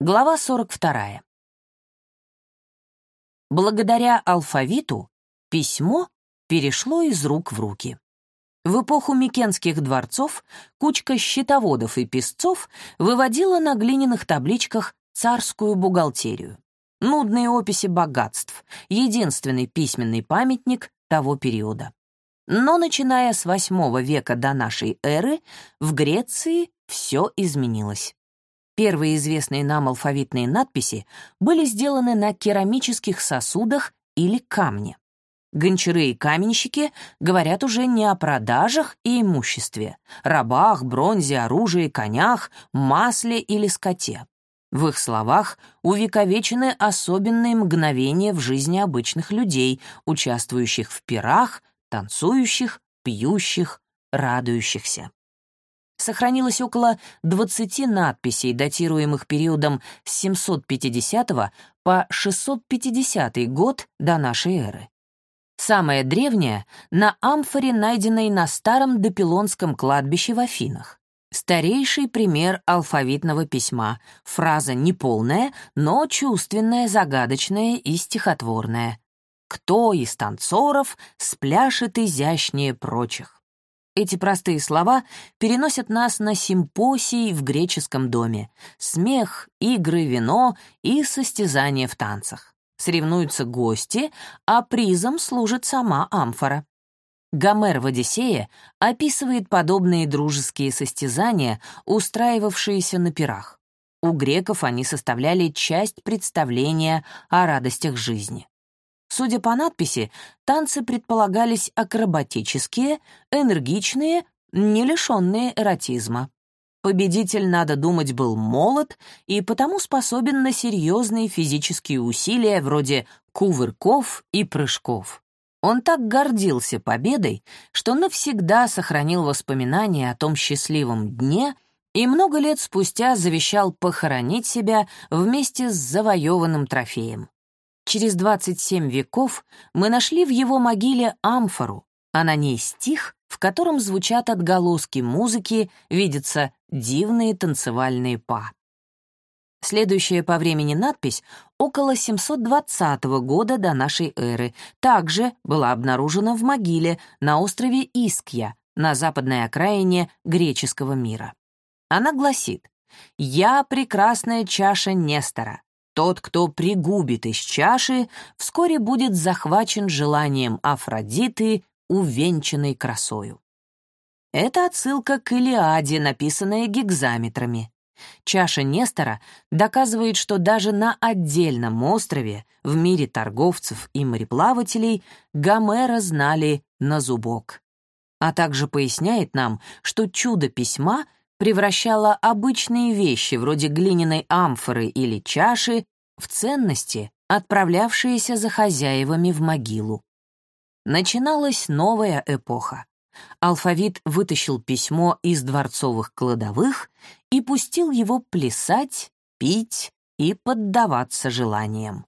Глава 42. Благодаря алфавиту письмо перешло из рук в руки. В эпоху Микенских дворцов кучка счетоводов и писцов выводила на глиняных табличках царскую бухгалтерию. Нудные описи богатств — единственный письменный памятник того периода. Но начиная с VIII века до нашей эры в Греции все изменилось. Первые известные нам алфавитные надписи были сделаны на керамических сосудах или камне. Гончары и каменщики говорят уже не о продажах и имуществе, рабах, бронзе, оружии, конях, масле или скоте. В их словах увековечены особенные мгновения в жизни обычных людей, участвующих в пирах, танцующих, пьющих, радующихся сохранилось около 20 надписей, датируемых периодом с 750 по 650 год до нашей эры. Самая древняя — на амфоре, найденной на старом Допилонском кладбище в Афинах. Старейший пример алфавитного письма, фраза неполная, но чувственная, загадочная и стихотворная. «Кто из танцоров спляшет изящнее прочих?» Эти простые слова переносят нас на симпосий в греческом доме. Смех, игры, вино и состязания в танцах. Соревнуются гости, а призом служит сама амфора. Гомер в «Одиссее» описывает подобные дружеские состязания, устраивавшиеся на пирах. У греков они составляли часть представления о радостях жизни. Судя по надписи, танцы предполагались акробатические, энергичные, не лишенные эротизма. Победитель, надо думать, был молод и потому способен на серьезные физические усилия вроде кувырков и прыжков. Он так гордился победой, что навсегда сохранил воспоминания о том счастливом дне и много лет спустя завещал похоронить себя вместе с завоеванным трофеем. Через 27 веков мы нашли в его могиле амфору, а на ней стих, в котором звучат отголоски музыки, видятся дивные танцевальные па. Следующая по времени надпись около 720 года до нашей эры также была обнаружена в могиле на острове Искья на западной окраине греческого мира. Она гласит «Я прекрасная чаша Нестора, тот, кто пригубит из чаши, вскоре будет захвачен желанием Афродиты, увенчанной красою. Это отсылка к Илиаде, написанная гигзаметрами. Чаша Нестора доказывает, что даже на отдельном острове, в мире торговцев и мореплавателей, Гомера знали на зубок. А также поясняет нам, что чудо письма — превращала обычные вещи вроде глиняной амфоры или чаши в ценности, отправлявшиеся за хозяевами в могилу. Начиналась новая эпоха. Алфавит вытащил письмо из дворцовых кладовых и пустил его плясать, пить и поддаваться желаниям.